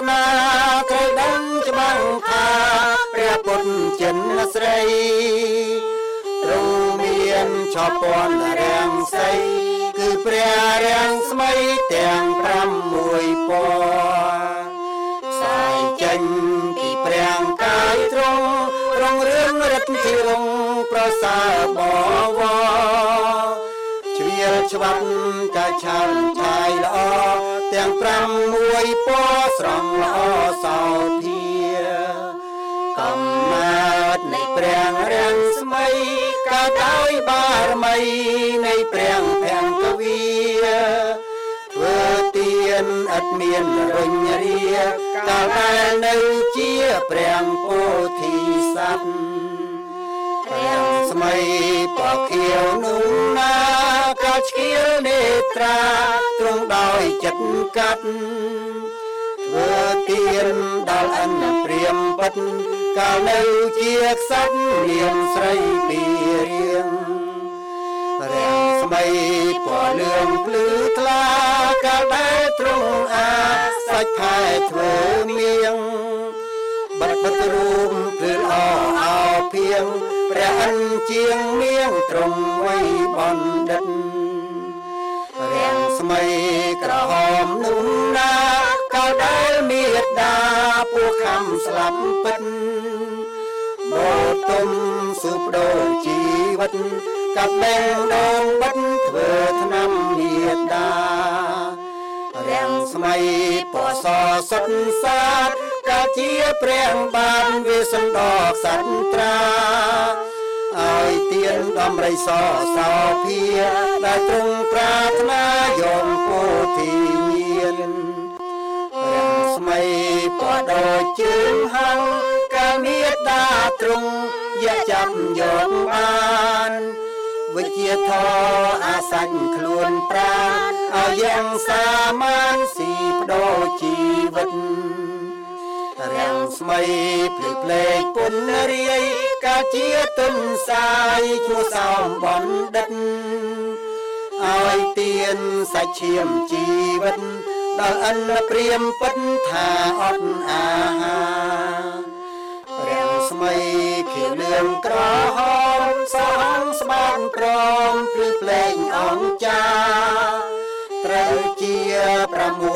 ស្នាត្រូវដឹងច្បាស់ថាព្រះពុទ្ធចិនស្រីទ្រង់មានឆោពន់រាំងសីគឺព្រះរាំងស្មីទាំង6ពណ៌ខ្សែចេញពីព្រះកាយទ្រង់រងរឿងរតធិរងប្រសើរបវជ្រាលច្បាប់កាឆានច 6ពណ៌ស្រងល្អសោភាកំណើតនៃព្រះរាំងស្មីកាដោយបារមីនៃព្រះភង្គវីធ្វើទានឥតមានរុញរាកាលដែលនៅជាព្រះពោធិសត្វព្រះស្មីពណ៌ខៀវនោះណាកាឆ្កៀលនេ ត្រាទ្រង់ដោយចិត្តកាត់ធ្វើទានដល់អនព្រាមពិតកាលនៅជាខ្សាច់នាមស្រីពីរៀងរាំងស្មីពណ៌លឿងភ្លឺថ្លាកាលដែលទ្រង់អាសាច់ខែធ្វើមៀងបិទបិទរូបភ្លឺអអោភៀងព្រះអិនជាងមៀងទ្រង់វ័យបណ្ឌិតរាំងស្មី ក្រហមនោះណាកាលដែលមេត្តាពួកខំស្លាប់ពិតបោទុំសុបដោជីវិតកាប់បែងដងបិទធ្វើឆ្នាំមេត្តារាំងស្មីពណ៌សសុទ្ធសាទកាជាព្រះបានវាសន្តកសត្រា ឲ្យទៀនដំរីសសោភាដែលទ្រង់ប្រាថ្នាយមពោធិញានរាំងស្មីពណ៌ដូចជើងហង្សកាមេតាទ្រង់យកចាប់យកបានវិជាធរអាសាច់ខ្លួនប្រាណឲ្យយ៉ាងសាមានស៊ីបដោជីវិត រាំងស្មីភ្លឺភ្លេចពុនរាយកាជាទុនសាយឈ្មោះសោមបណ្ឌិតឲ្យទៀនសាច់ឈាមជីវិតដល់អិនព្រាមពិតថាអត់អាហាររាំងស្មីខៀវលឿងក្រហមសហងស្បានក្រមព្រឺភ្លេងអង្ចាត្រូវជា6